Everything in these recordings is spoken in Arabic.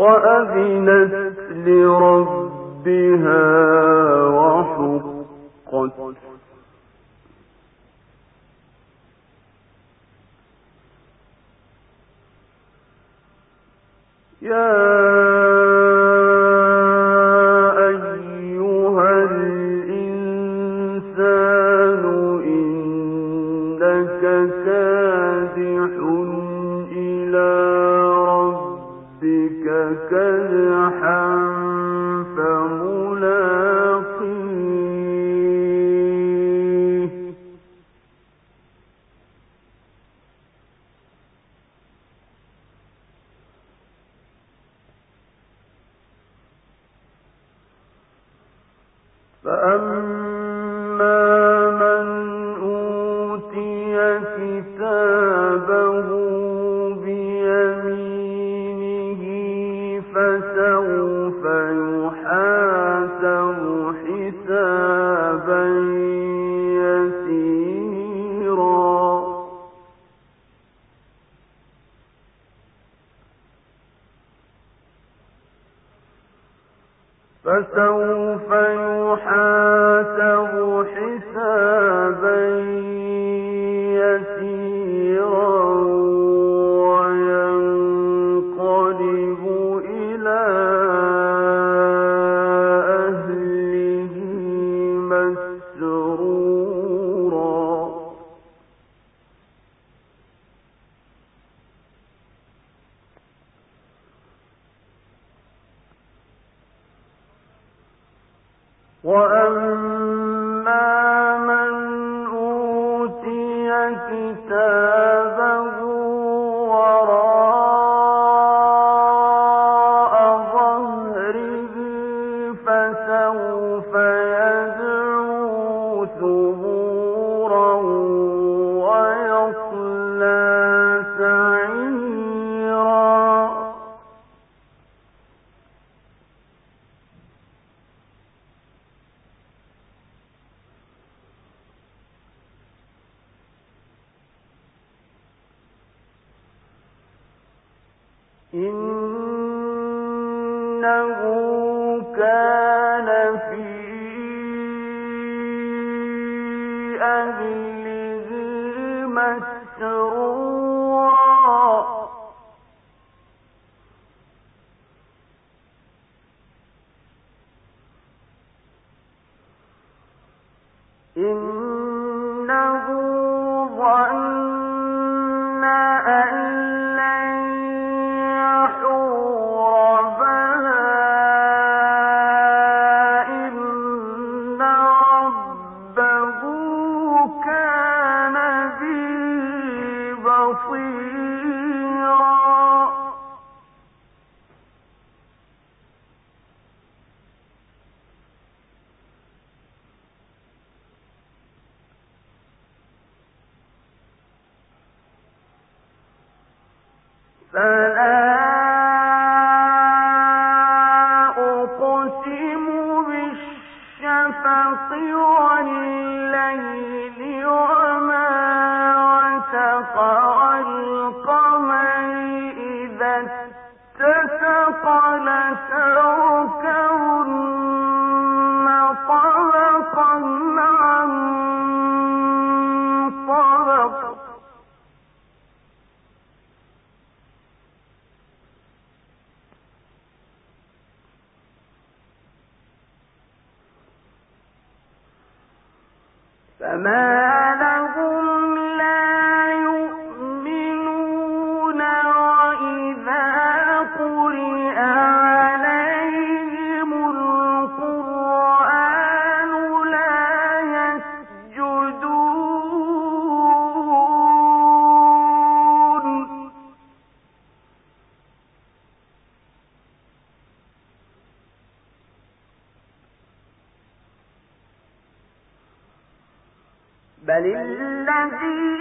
وأذنت لربها وحقت. يا فسوف وأما بأهله مسرور والليل وما وسق وما فللذين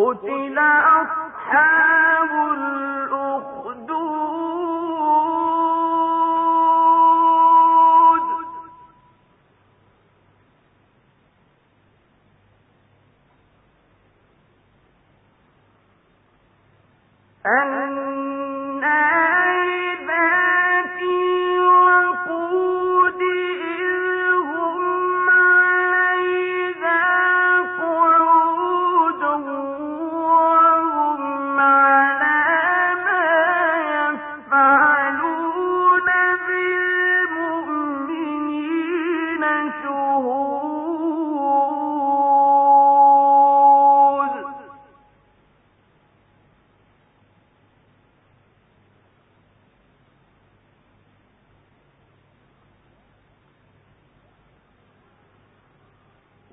قتل أصحاب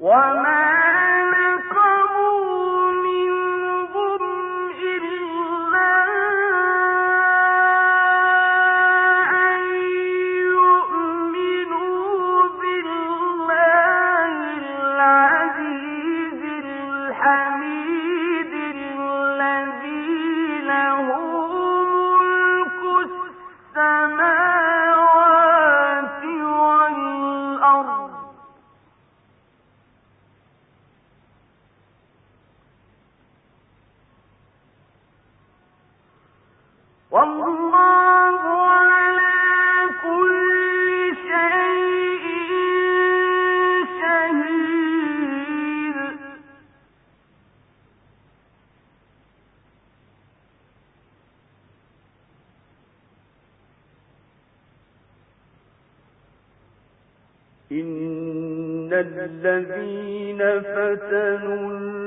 وما الذين فتنوا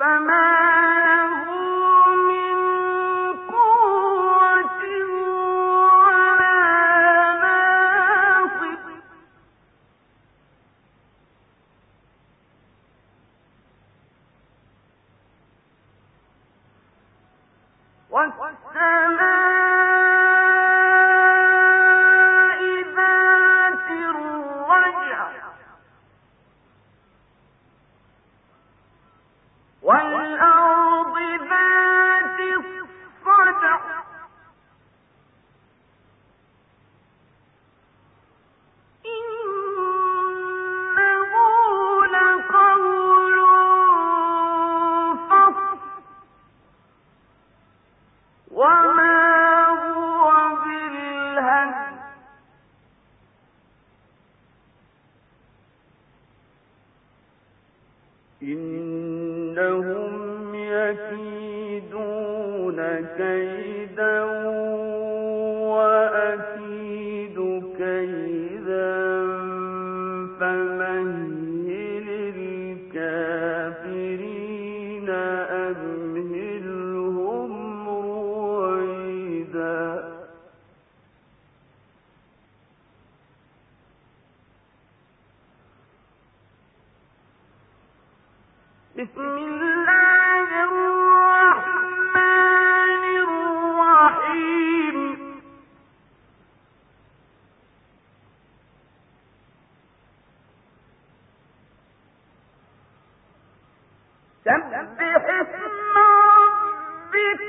بسم Mama. سبح اسم ربك